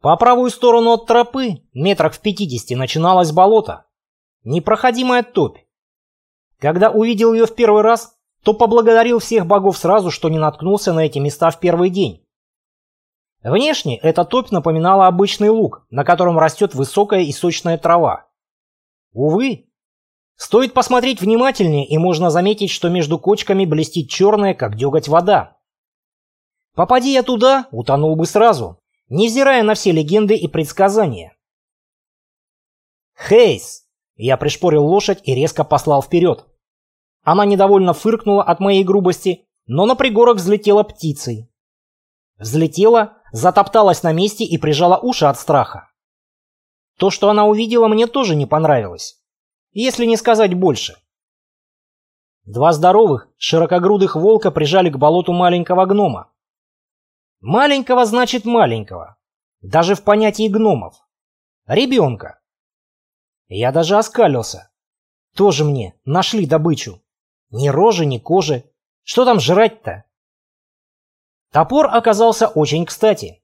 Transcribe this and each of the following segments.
По правую сторону от тропы, метрах в пятидесяти, начиналось болото. Непроходимая топь. Когда увидел ее в первый раз, то поблагодарил всех богов сразу, что не наткнулся на эти места в первый день. Внешне эта топь напоминала обычный луг, на котором растет высокая и сочная трава. Увы, стоит посмотреть внимательнее, и можно заметить, что между кочками блестит черная, как деготь, вода. Попади я туда, утонул бы сразу, невзирая на все легенды и предсказания. «Хейс!» Я пришпорил лошадь и резко послал вперед. Она недовольно фыркнула от моей грубости, но на пригорок взлетела птицей. Взлетела, затопталась на месте и прижала уши от страха. То, что она увидела, мне тоже не понравилось. Если не сказать больше. Два здоровых, широкогрудых волка прижали к болоту маленького гнома. Маленького значит маленького. Даже в понятии гномов. Ребенка. Я даже оскалился. Тоже мне нашли добычу. Ни рожи, ни кожи. Что там жрать-то? Топор оказался очень кстати.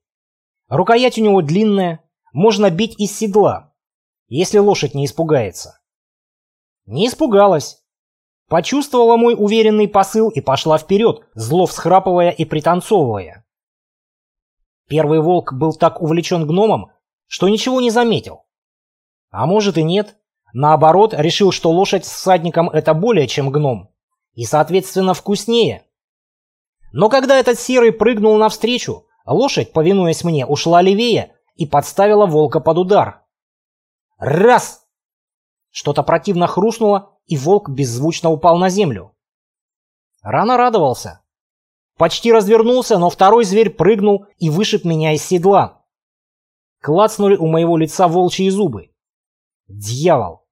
Рукоять у него длинная, можно бить из седла, если лошадь не испугается. Не испугалась. Почувствовала мой уверенный посыл и пошла вперед, зло всхрапывая и пританцовывая. Первый волк был так увлечен гномом, что ничего не заметил. А может и нет. Наоборот, решил, что лошадь с всадником это более чем гном. И, соответственно, вкуснее. Но когда этот серый прыгнул навстречу, лошадь, повинуясь мне, ушла левее и подставила волка под удар. Раз! Что-то противно хрустнуло, и волк беззвучно упал на землю. Рано радовался. Почти развернулся, но второй зверь прыгнул и вышиб меня из седла. Клацнули у моего лица волчьи зубы. Дьявол!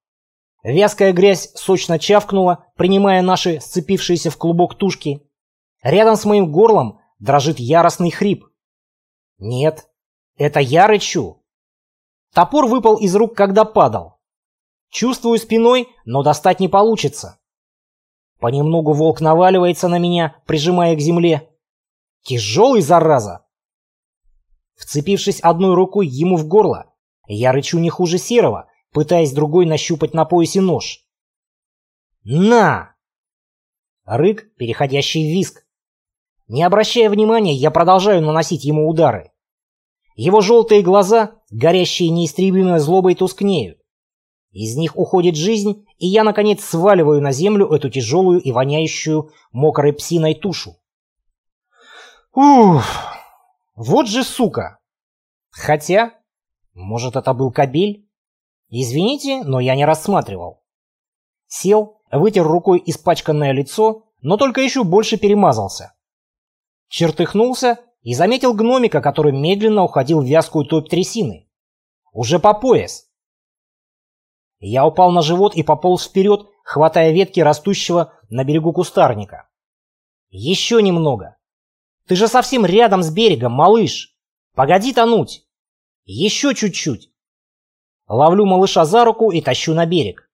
Вязкая грязь сочно чавкнула, принимая наши сцепившиеся в клубок тушки. Рядом с моим горлом дрожит яростный хрип. Нет, это я рычу. Топор выпал из рук, когда падал. Чувствую спиной, но достать не получится. Понемногу волк наваливается на меня, прижимая к земле. Тяжелый, зараза! Вцепившись одной рукой ему в горло, я рычу не хуже серого, пытаясь другой нащупать на поясе нож. «На!» Рык, переходящий в виск. Не обращая внимания, я продолжаю наносить ему удары. Его желтые глаза, горящие неистребимой злобой, тускнеют. Из них уходит жизнь, и я, наконец, сваливаю на землю эту тяжелую и воняющую мокрой псиной тушу. Уф, вот же сука! Хотя, может, это был кабель? Извините, но я не рассматривал. Сел, вытер рукой испачканное лицо, но только еще больше перемазался чертыхнулся и заметил гномика, который медленно уходил в вязкую топь трясины. Уже по пояс. Я упал на живот и пополз вперед, хватая ветки растущего на берегу кустарника. Еще немного. Ты же совсем рядом с берегом, малыш. Погоди тонуть. Еще чуть-чуть. Ловлю малыша за руку и тащу на берег.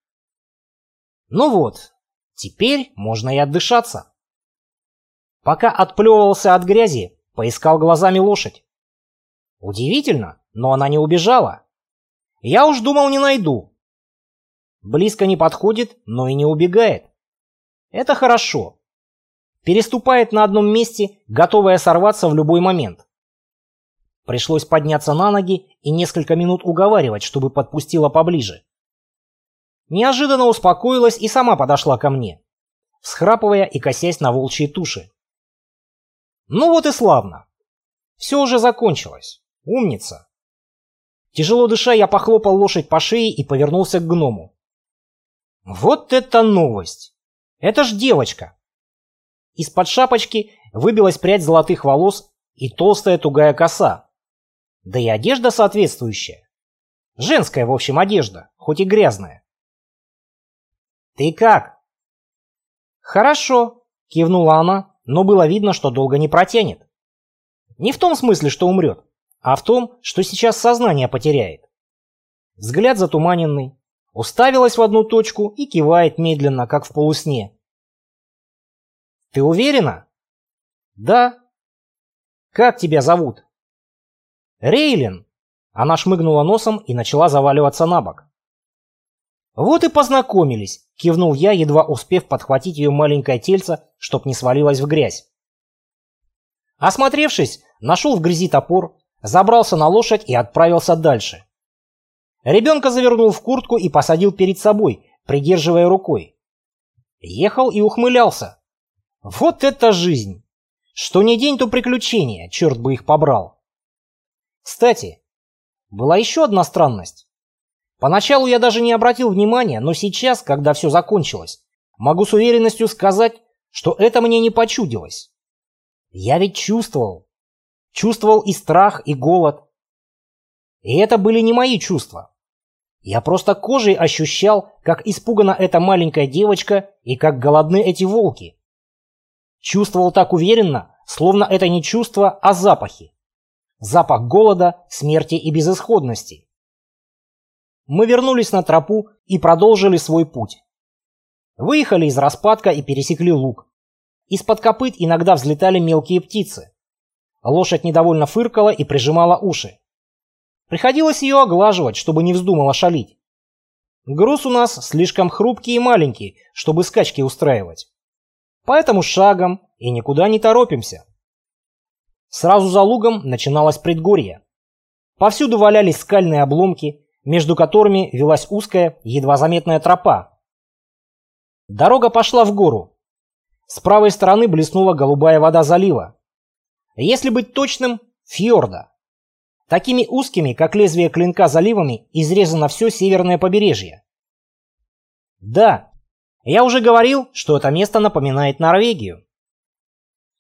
Ну вот, теперь можно и отдышаться. Пока отплевывался от грязи, поискал глазами лошадь. Удивительно, но она не убежала. Я уж думал, не найду. Близко не подходит, но и не убегает. Это хорошо. Переступает на одном месте, готовая сорваться в любой момент. Пришлось подняться на ноги и несколько минут уговаривать, чтобы подпустила поближе. Неожиданно успокоилась и сама подошла ко мне, всхрапывая и косясь на волчьи туши. Ну вот и славно. Все уже закончилось. Умница. Тяжело дыша, я похлопал лошадь по шее и повернулся к гному. Вот это новость! Это ж девочка! Из-под шапочки выбилась прядь золотых волос и толстая тугая коса. Да и одежда соответствующая. Женская, в общем, одежда, хоть и грязная. «Ты как?» «Хорошо», — кивнула она, но было видно, что долго не протянет. Не в том смысле, что умрет, а в том, что сейчас сознание потеряет. Взгляд затуманенный, уставилась в одну точку и кивает медленно, как в полусне. «Ты уверена?» «Да». «Как тебя зовут?» «Рейлин. Она шмыгнула носом и начала заваливаться на бок. «Вот и познакомились», — кивнул я, едва успев подхватить ее маленькое тельце, чтоб не свалилось в грязь. Осмотревшись, нашел в грязи топор, забрался на лошадь и отправился дальше. Ребенка завернул в куртку и посадил перед собой, придерживая рукой. Ехал и ухмылялся. Вот это жизнь! Что не день, то приключения, черт бы их побрал. Кстати, была еще одна странность. Поначалу я даже не обратил внимания, но сейчас, когда все закончилось, могу с уверенностью сказать, что это мне не почудилось. Я ведь чувствовал. Чувствовал и страх, и голод. И это были не мои чувства. Я просто кожей ощущал, как испугана эта маленькая девочка и как голодны эти волки. Чувствовал так уверенно, словно это не чувство, а запахи. Запах голода, смерти и безысходности мы вернулись на тропу и продолжили свой путь. Выехали из распадка и пересекли луг. Из-под копыт иногда взлетали мелкие птицы. Лошадь недовольно фыркала и прижимала уши. Приходилось ее оглаживать, чтобы не вздумала шалить. Груз у нас слишком хрупкий и маленький, чтобы скачки устраивать. Поэтому шагом и никуда не торопимся. Сразу за лугом начиналось предгорье. Повсюду валялись скальные обломки, между которыми велась узкая, едва заметная тропа. Дорога пошла в гору. С правой стороны блеснула голубая вода залива. Если быть точным, фьорда. Такими узкими, как лезвие клинка заливами, изрезано все северное побережье. Да, я уже говорил, что это место напоминает Норвегию.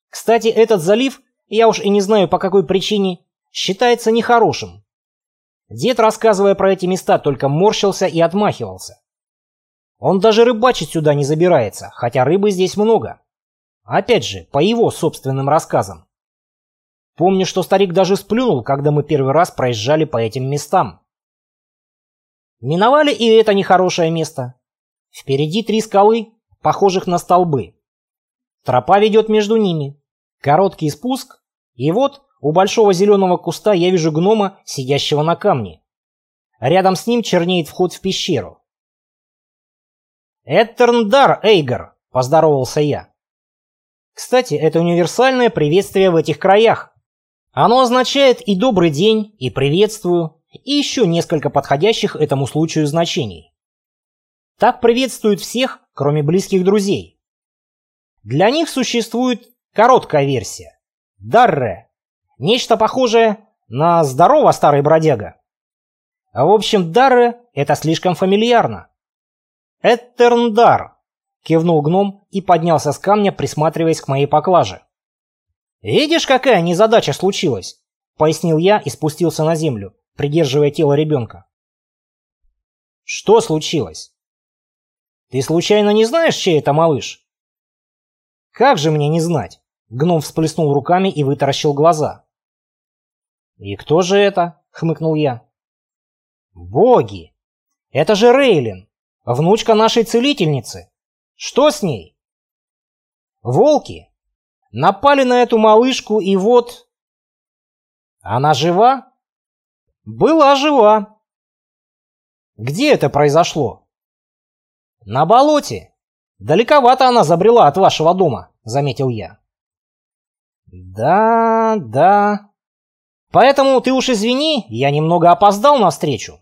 Кстати, этот залив, я уж и не знаю по какой причине, считается нехорошим. Дед, рассказывая про эти места, только морщился и отмахивался. Он даже рыбачить сюда не забирается, хотя рыбы здесь много. Опять же, по его собственным рассказам. Помню, что старик даже сплюнул, когда мы первый раз проезжали по этим местам. Миновали и это нехорошее место. Впереди три скалы, похожих на столбы. Тропа ведет между ними. Короткий спуск, и вот у большого зеленого куста я вижу гнома, сидящего на камне. Рядом с ним чернеет вход в пещеру. «Эттерндар, Эйгар!» – поздоровался я. Кстати, это универсальное приветствие в этих краях. Оно означает и добрый день, и приветствую, и еще несколько подходящих этому случаю значений. Так приветствуют всех, кроме близких друзей. Для них существует короткая версия – Дарре Нечто похожее на «здорово, старый бродяга». В общем, дары — это слишком фамильярно. «Эттерндар», — кивнул гном и поднялся с камня, присматриваясь к моей поклаже. «Видишь, какая незадача случилась?» — пояснил я и спустился на землю, придерживая тело ребенка. «Что случилось?» «Ты случайно не знаешь, чей это малыш?» «Как же мне не знать?» Гном всплеснул руками и вытаращил глаза. «И кто же это?» — хмыкнул я. «Боги! Это же Рейлин, внучка нашей целительницы. Что с ней?» «Волки напали на эту малышку, и вот...» «Она жива?» «Была жива». «Где это произошло?» «На болоте. Далековато она забрела от вашего дома», — заметил я. «Да, да», Поэтому ты уж извини, я немного опоздал на встречу.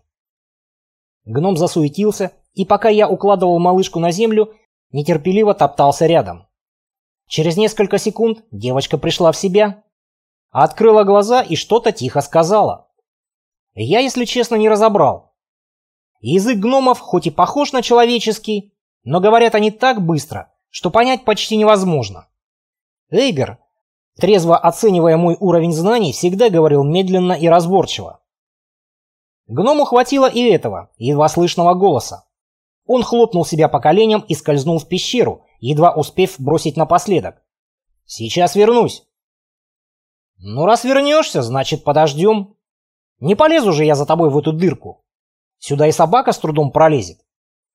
Гном засуетился, и пока я укладывал малышку на землю, нетерпеливо топтался рядом. Через несколько секунд девочка пришла в себя, открыла глаза и что-то тихо сказала. Я, если честно, не разобрал. Язык гномов хоть и похож на человеческий, но говорят они так быстро, что понять почти невозможно. Эйгер трезво оценивая мой уровень знаний, всегда говорил медленно и разборчиво. Гному хватило и этого, едва слышного голоса. Он хлопнул себя по коленям и скользнул в пещеру, едва успев бросить напоследок. «Сейчас вернусь». «Ну, раз вернешься, значит, подождем. Не полезу же я за тобой в эту дырку. Сюда и собака с трудом пролезет.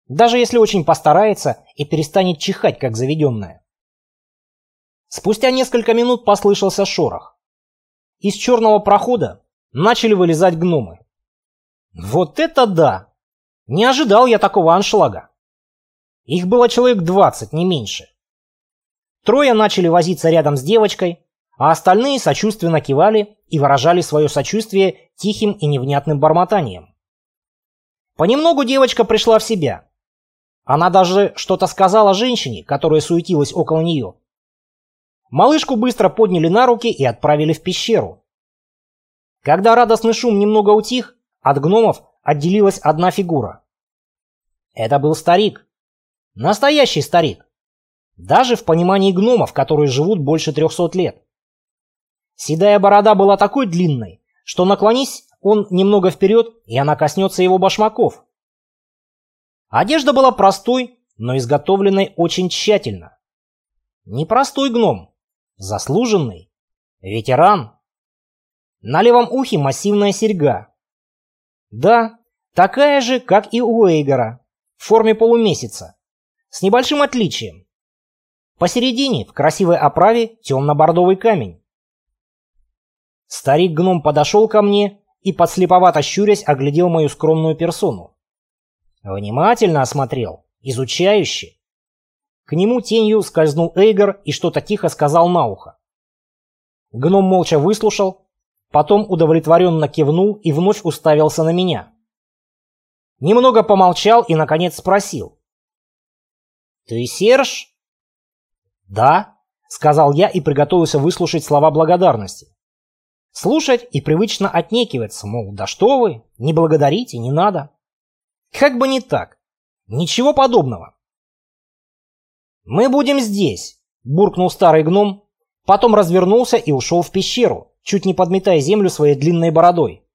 Даже если очень постарается и перестанет чихать, как заведенная». Спустя несколько минут послышался шорох. Из черного прохода начали вылезать гномы. Вот это да! Не ожидал я такого аншлага. Их было человек двадцать, не меньше. Трое начали возиться рядом с девочкой, а остальные сочувственно кивали и выражали свое сочувствие тихим и невнятным бормотанием. Понемногу девочка пришла в себя. Она даже что-то сказала женщине, которая суетилась около нее. Малышку быстро подняли на руки и отправили в пещеру. Когда радостный шум немного утих, от гномов отделилась одна фигура. Это был старик. Настоящий старик. Даже в понимании гномов, которые живут больше трехсот лет. Седая борода была такой длинной, что наклонись он немного вперед, и она коснется его башмаков. Одежда была простой, но изготовленной очень тщательно. Непростой гном, заслуженный, ветеран. На левом ухе массивная серьга. Да, такая же, как и у Эйгора, в форме полумесяца, с небольшим отличием. Посередине, в красивой оправе, темно-бордовый камень. Старик-гном подошел ко мне и, подслеповато щурясь, оглядел мою скромную персону. Внимательно осмотрел, изучающе. К нему тенью скользнул Эйгор и что-то тихо сказал на ухо. Гном молча выслушал, потом удовлетворенно кивнул и вновь уставился на меня. Немного помолчал и, наконец, спросил. «Ты Серж?» «Да», — сказал я и приготовился выслушать слова благодарности. Слушать и привычно отнекиваться, мол, да что вы, не благодарите, не надо. Как бы не так. Ничего подобного. «Мы будем здесь», — буркнул старый гном, потом развернулся и ушел в пещеру, чуть не подметая землю своей длинной бородой.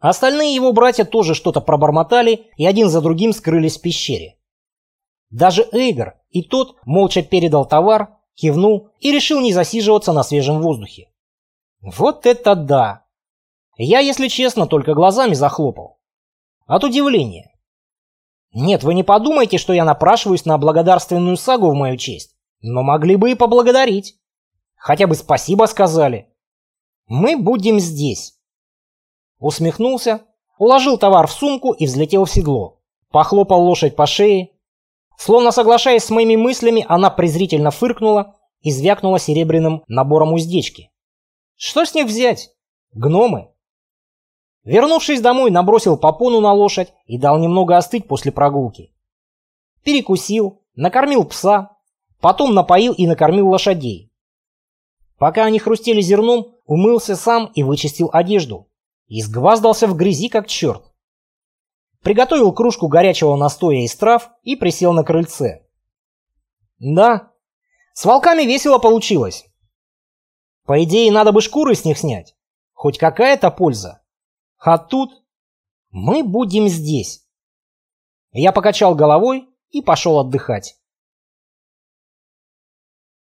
Остальные его братья тоже что-то пробормотали и один за другим скрылись в пещере. Даже Эйгор и тот молча передал товар, кивнул и решил не засиживаться на свежем воздухе. Вот это да! Я, если честно, только глазами захлопал. От удивления. Нет, вы не подумайте, что я напрашиваюсь на благодарственную сагу в мою честь. Но могли бы и поблагодарить. Хотя бы спасибо сказали. Мы будем здесь. Усмехнулся, уложил товар в сумку и взлетел в седло. Похлопал лошадь по шее. Словно соглашаясь с моими мыслями, она презрительно фыркнула и звякнула серебряным набором уздечки. Что с них взять? Гномы. Вернувшись домой, набросил попону на лошадь и дал немного остыть после прогулки. Перекусил, накормил пса, потом напоил и накормил лошадей. Пока они хрустели зерном, умылся сам и вычистил одежду. Изгваздался в грязи, как черт. Приготовил кружку горячего настоя из трав и присел на крыльце. Да, с волками весело получилось. По идее, надо бы шкуры с них снять. Хоть какая-то польза. А тут мы будем здесь. Я покачал головой и пошел отдыхать.